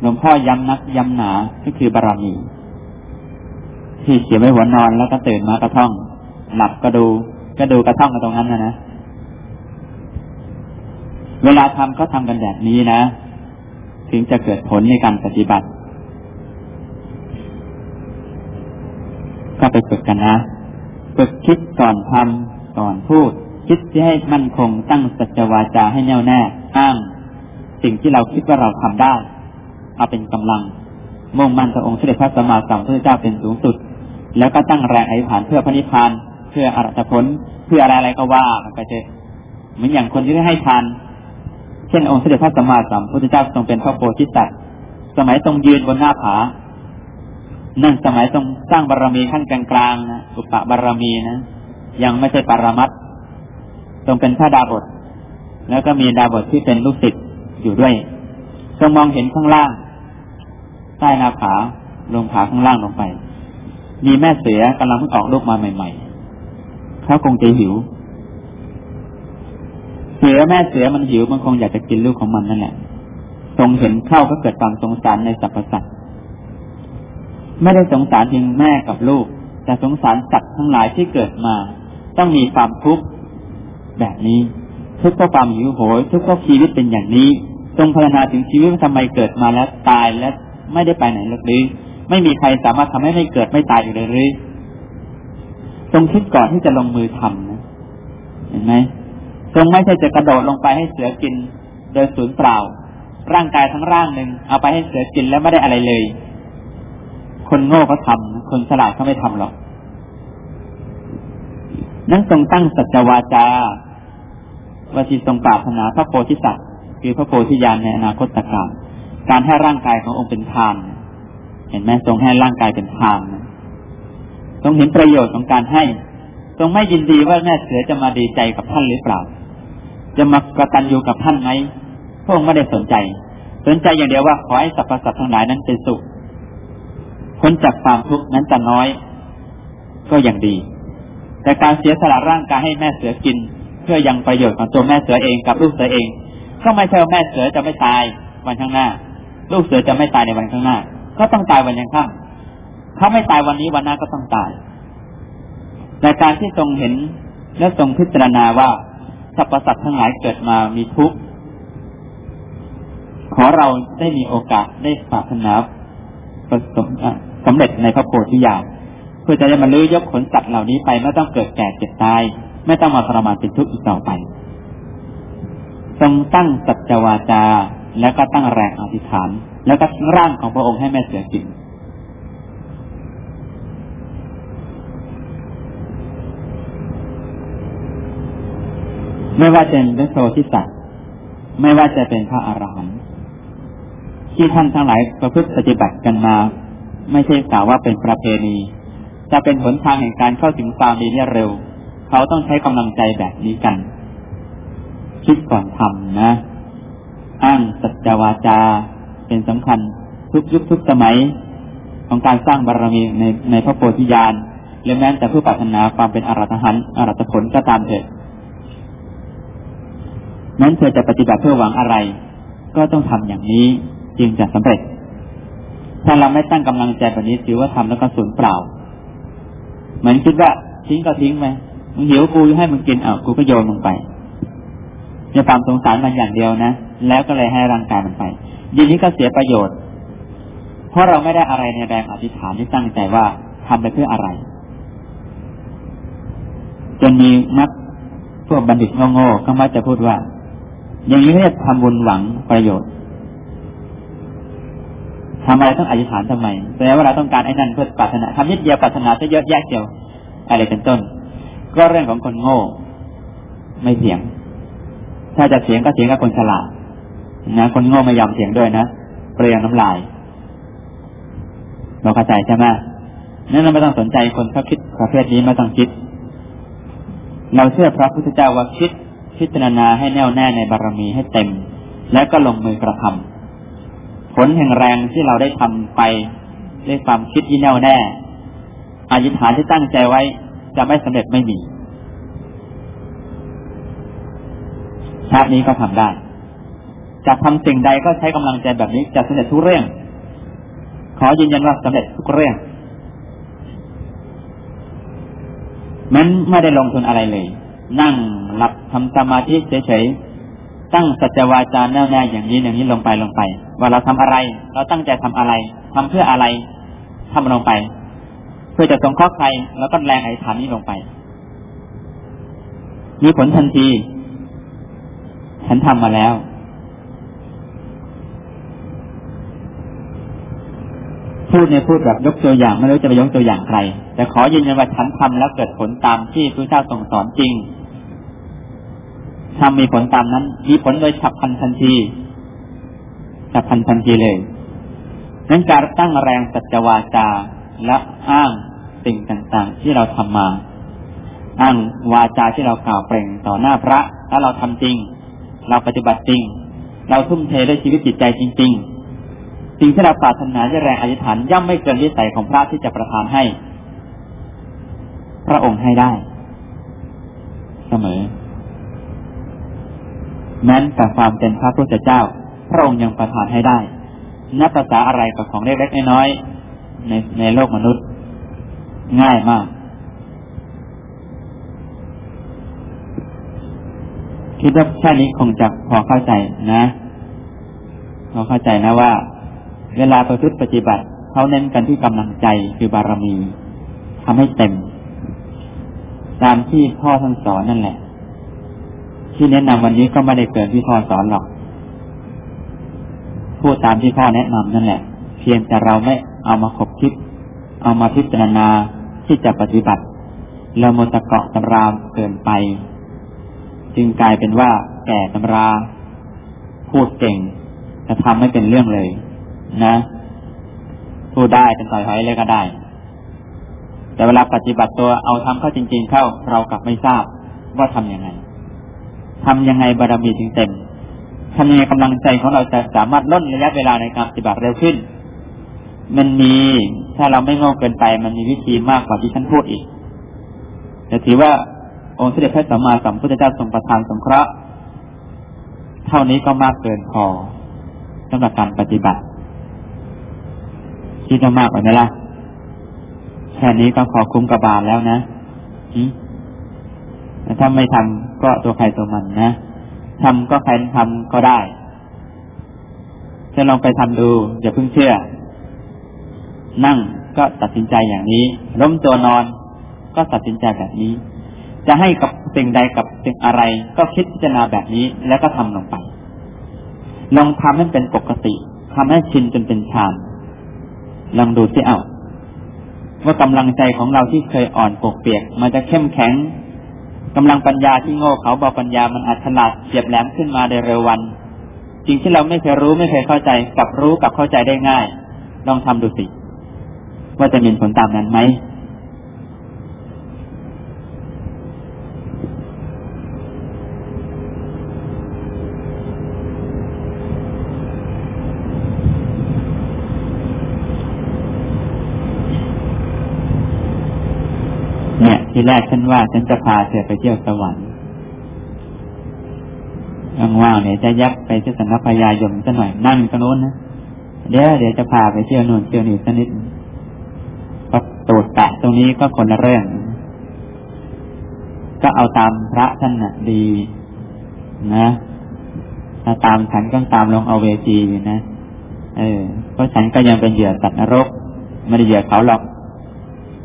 หลวงพ่อย้ำนักย้ำหนาก็คือบารมี ที่เขียนไว้หัวนอนแล้วก็ตื่นมากระท่อง หลับก็ดูก็ดูกระท่องกันตรงนั้นนะนะ เวลาทำก็ทำกันแบบนี้นะ ถึงจะเกิดผลในการปฏิบัติ ก็ไปฝึกกันนะฝึกคิดก่อนทำก่อนพูด คิดที่ให้มั่นคงตั้งสัจวาจาให้แน่วแน่อ้างสิ่งที่เราคิดว่าเราทำได้ เอาเป็นกำลังมุ่งมั่นต่อองค์เสด็จพระสัมมาสัมพุทธเจ้าเป็นสูงสุด แล้วก็ตั้งแรงอธิษฐานเพื่อพระนิพพานเพื่ออรัตผลเพื่ออะไรอะไรก็ว่าไปเถอะเหมือนอย่างคนที่ได้ให้ทาน เช่นองค์เสด็จพระสัมมาสัมพุทธเจ้าทรงเป็นพระโพธิสัตว์สมัยทรงยืนบนหน้าผา นั่นสมัยทรงสร้างบารรมีขั้นกลางๆนะอุปบารรมีนะยังไม่ใช่ปรมัตทรงเป็นพระดาบท แล้วก็มีดาบทที่เป็นลูกศิษย์อยู่ด้วยทรงมองเห็นข้างล่าง ใต้หน้าผาลงผาข้างล่างลงไป มีแม่เสือกำลังเพิ่งออกลูกมาใหม่ๆเขาคงจะหิว เสือแม่เสือมันหิวมันคงอยากจะกินลูกของมันนั่นแหละทรงเห็นเข้าก็เกิดความสงสารในสรรพสัตว์ไม่ได้สงสารเพียงแม่กับลูก แต่สงสารสัตว์ทั้งหลายที่เกิดมา ต้องมีความทุกข์แบบนี้ ทุกข์เพราะความหิวโหย ทุกข์เพราะชีวิตเป็นอย่างนี้ทรงพารณาถึงชีวิตว่าทำไมเกิดมาแล้วตายและไม่ได้ไปไหนเลยหรือ ไม่มีใครสามารถทำให้ไม่เกิดไม่ตายอยู่เลยหรือทรงคิดก่อนที่จะลงมือทำนะเห็นไหมทรงไม่ใช่จะกระโดดลงไปให้เสือกิน โดยสูญเปล่า ร่างกายทั้งร่างหนึ่งเอาไปให้เสือกินแล้วไม่ได้อะไรเลย คนโง่ก็ทำคนฉลาดเขาไม่ทำหรอกนั้นทรงตั้งสัจวาจาวาทีทรงปรารถนาพระโพธิสัตว์คือพระโพธิญาณในอนาคตการการให้ร่างกายขององค์เป็นทานเห็นไหมทรงให้ร่างกายเป็นทานทรงเห็นประโยชน์ของการให้ ทรงไม่ยินดีว่าแม่เสือจะมาดีใจกับท่านหรือเปล่า จะมากระตันอยู่กับท่านไหมพระองค์ไม่ได้สนใจ สนใจอย่างเดียวว่าขอให้สรรพสัตว์ทั้งหลายนั้นเป็นสุขพ้นจากความทุกข์นั้นจะน้อย ก็ยังดี แต่การเสียสละร่างกายให้แม่เสือกิน เพื่อยังประโยชน์ของตัวแม่เสือเองกับลูกเสือเอง ก็ไม่ใช่ว่าแม่เสือจะไม่ตายวันข้างหน้า ลูกเสือจะไม่ตายในวันข้างหน้า ก็ต้องตายวันยังข้ามเขาไม่ตายวันนี้วันหน้าก็ต้องตายในการที่ทรงเห็นและทรงพิจารณาว่าสรรพสัตว์ทั้งหลายเกิดมามีทุกข์ขอเราได้มีโอกาสได้ปรารถนาประสบสำเร็จในพระโพธิญาณเพื่อจะได้มาลื้อยกขนสัตว์เหล่านี้ไปไม่ต้องเกิดแก่เจ็บตาย ไม่ต้องมาทรมานเป็นทุกข์อีกต่อไป ทรงตั้งสัจวาจา แล้วก็ตั้งแรงอธิษฐาน แล้วก็ร่างของพระองค์ให้แม่เสือกิน ไม่ว่าจะเป็นพระโพธิสัตว์ไม่ว่าจะเป็นพระอรหันต์ที่ท่านทั้งหลายประพฤติปฏิบัติกันมา ไม่ใช่สาวว่าเป็นประเพณี จะเป็นหนทางแห่งการเข้าถึงความดีเนี่ยเร็ว เขาต้องใช้กำลังใจแบบนี้กัน คิดก่อนทำนะ อ้างสัจวาจา เป็นสำคัญทุกยุคทุกสมัยของการสร้างบารรมีในในพระโพธิญาณหรือแม้แต่ผู้ปรารถนาความเป็นอรหันต์อรหัตผลก็ตามเถิดนั้นเธอจะปฏิบัติเพื่อหวังอะไร ก็ต้องทำอย่างนี้จึงจะสำเร็จ ถ้าเราไม่ตั้งกำลังใจแบบนี้ถือว่าทำแล้วก็สูญเปล่า เหมือนคิดว่าทิ้งก็ทิ้งไหมมึงหิวกูให้มึงกินเอากูก็โยนมึงไป จะความสงสารมันอย่างเดียวนะ แล้วก็เลยให้ร่างกายมันไปยินนี้ก็เสียประโยชน์ เพราะเราไม่ได้อะไรในแรงอธิษฐานที่ตั้งใจว่าทำไปเพื่ออะไร จนมีมักพวกบัณฑิตโง่ๆก็มักจะพูดว่า อย่างนี้เรียกทำบุญหวังประโยชน์ทำอะไรต้องอธิษฐานทำไมแสดงว่าเราต้องการไอ้นั่นเพื่อปรารถนาทำนิดเดียวปรารถนาจะเยอะแยะเดียวอะไรเป็นต้น ก็เรื่องของคนโง่ ไม่เสียง ถ้าจะเสียงก็เสียงกับคนฉลาดนะคนโง่ไม่ยอมเสียงด้วยนะเปลี่ยนน้ำลายเราเข้าใจใช่ไหมนั่นเราไม่ต้องสนใจคนเขาคิดประเภทนี้ไม่ต้องคิด เราเชื่อพระพุทธเจ้าว่าคิดพิจารณาให้แน่วแน่ในบารมีให้เต็ม แล้วก็ลงมือกระทำผลแห่งแรงที่เราได้ทำไปด้วยความคิดที่แน่วแน่อธิษฐานที่ตั้งใจไว้จะไม่สำเร็จไม่มี ชาตินี้ก็ทำได้จะทำสิ่งใดก็ใช้กำลังใจแบบนี้จะสำเร็จทุกเรื่อง ขอยืนยันว่าสำเร็จทุกเรื่องมันไม่ได้ลงทุนอะไรเลย นั่งหลับทำสมาธิเฉยๆตั้งสัจวาจาแน่วแน่อย่างนี้อย่างนี้ลงไปลงไป ว่าเราทำอะไร เราตั้งใจทำอะไรทำเพื่ออะไรทำลงไป เพื่อจะสงเคราะห์ใครแล้วก็แรงไอ้ฐานนี้ลงไป มีผลทันที ฉันทำมาแล้ว พูดในพูดแบบยกตัวอย่างไม่รู้จะไปยกตัวอย่างใคร แต่ขอยืนยันว่าฉันทำแล้วเกิดผลตามที่พระเจ้าทรงสอนจริงทำมีผลตามนั้น มีผลโดยฉับพลันทันทีฉับพลันทันทีเลยนั้นการตั้งแรงสัจวาจาและอ้างสิ่งต่างๆ ที่เราทำมา อ้างวาจาที่เรากล่าวเปล่งต่อหน้าพระ ถ้าเราทำจริง เราปฏิบัติจริง เราทุ่มเทด้วยชีวิตจิตใจจริง ๆ สิ่งที่เราปรารถนาด้วยแรงอธิษฐานย่อมไม่เกินวิสัยของพระที่จะประทานให้ พระองค์ให้ได้ เสมอแม้แต่ความเป็นพระพุทธเจ้าพพระองค์ยังประทานให้ได้นับภาษาอะไรกับของเล็กๆน้อยๆในในโลกมนุษย์ ง่ายมาก คิดว่าแค่นี้คงจะพอเข้าใจนะพอเข้าใจนะว่า เวลาประพฤติปฏิบัติเขาเน้นกันที่กำลังใจคือบารมีทำให้เต็ม ตามที่พ่อท่านสอนนั่นแหละ ที่แนะนำวันนี้ก็ไม่ได้เกินที่พ่อสอนหรอกพูดตามที่พ่อแนะนำนั่นแหละ เพียงแต่เราไม่เอามาคบคิด เอามาพิจารณาที่จะปฏิบัติ เราโมตะเกาะตำรามเกินไป จึงกลายเป็นว่าแก่ตำรา พูดเก่งจะทำไม่เป็นเรื่องเลย นะ พูดได้เป็นต่อยหอยเลยก็ได้ แต่เวลาปฏิบัติตัวเอาทำเข้าจริง ๆ เข้าเรากลับไม่ทราบว่าทํำยังไงทำยังไงบารมีถึงเต็มทำยังไงกำลังใจของเราจะสามารถลดระยะเวลาในการปฏิบัติเร็วขึ้น มันมีถ้าเราไม่โง่เกินไป มันมีวิธีมากกว่าที่ฉันพูดอีกแต่ถือว่า องค์เสด็จพระสัมมาสัมพุทธเจ้าทรงประทานสงเคราะห์เท่านี้ก็มากเกินพอสำหรับการปฏิบัติคิดว่ามากกว่านี้ละแค่นี้ก็ขอคุ้มกระบาลแล้วนะถ้าไม่ทำก็ตัวใครตัวมันนะทำก็ใครทำก็ได้จะลองไปทำดูอย่าเพิ่งเชื่อ นั่งก็ตัดสินใจอย่างนี้ล้มตัวนอนก็ตัดสินใจแบบนี้ จะให้กับสิ่งใดกับสิ่งอะไร ก็คิดพิจารณาแบบนี้แล้วก็ทำลงไป ลองทำให้เป็นปกติทำให้ชินจนเป็นฌานลองดูสิเอาว่ากำลังใจของเราที่เคยอ่อนปกเปียก มันจะเข้มแข็งกำลังปัญญาที่โง่เขาบอกปัญญามันอาจฉลาดเฉียบแหลมขึ้นมาในเร็ววันสิ่งที่เราไม่เคยรู้ไม่เคยเข้าใจกับรู้กับเข้าใจได้ง่าย ลองทำดูสิ ว่าจะมีผลตามนั้นไหมที แรกฉันว่า ฉันจะพาเธอไปเที่ยวสวรรค์ว่างๆเนี่ยจะยักไปที่สันนพยายมสัหน่อยนั่งตรงโน้นนะเดี๋ยวเดี๋ยวจะพาไปเที่ยวนู่นเที่ยวนี่สักนิดพอตูดแตะตรงนี้ก็คนละเรื่อง ก็เอาตามพระท่านน่ะดี นะถ้าตามฉันก็ตามลงเอาเวทีนะเออเพราะฉันก็ยังเป็นเหยื่อสัตว์นรกไม่ได้เหยื่อเขาหรอก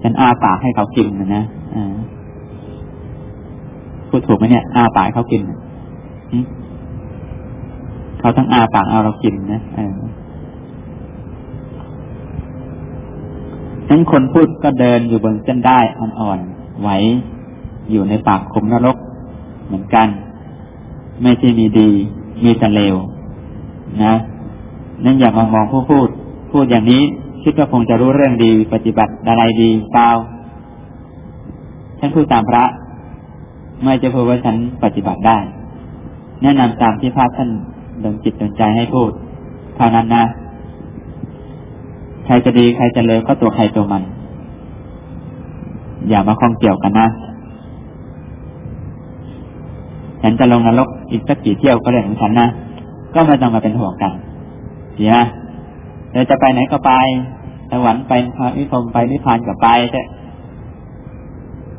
ฉันอาปากให้เขากินนะนะ พูดถูกไหมเนี่ย อาปากเขากินเขาทั้งอาปากเอาเรากินนะนั้นคนพูดก็เดินอยู่บนเส้นได้อ่อนๆไหวอยู่ในปากคมนรก เหมือนกัน ไม่ใช่มีดี มีแต่เลวนะนั่นอย่ามามองผู้พูด พูดอย่างนี้ คิดว่าคงจะรู้เรื่องดี ปฏิบัติอะไรดีเปล่า ฉันพูดตามพระ ไม่จะพูดว่าฉันปฏิบัติได้ แนะนำตามที่พระท่านดงจิตดงใจให้พูด เท่านั้นนะ ใครจะดีใครจะเลวก็ตัวใครตัวมัน อย่ามาข้องเกี่ยวกันนะฉันจะลงนรกอีกสักกี่เที่ยวก็เรื่องของฉันนะ ก็ไม่ต้องมาเป็นห่วงกันเสียเดี๋ยวจะไปไหนก็ไปสวรรค์ไปพระวิพรมไปนิพพานก็ไปเจะ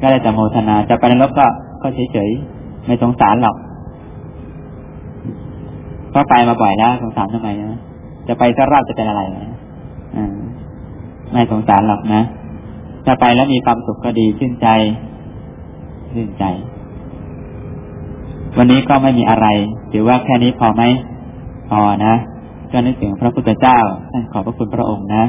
ก็ได้แต่โมทนา จะไปนรกก็ก็เฉยๆไม่สงสารหรอกก็ไปมาบ่อยแล้วสงสารทำไมนะจะไปก็ราบจะเป็นอะไรนะไม่สงสารหรอกนะจะไปแล้วมีความสุขก็ดีชื่นใจชื่นใจ วันนี้ก็ไม่มีอะไรถือว่าแค่นี้พอไหมพอนะก็นึกถึงพระพุทธเจ้าท่านขอบพระคุณพระองค์นะ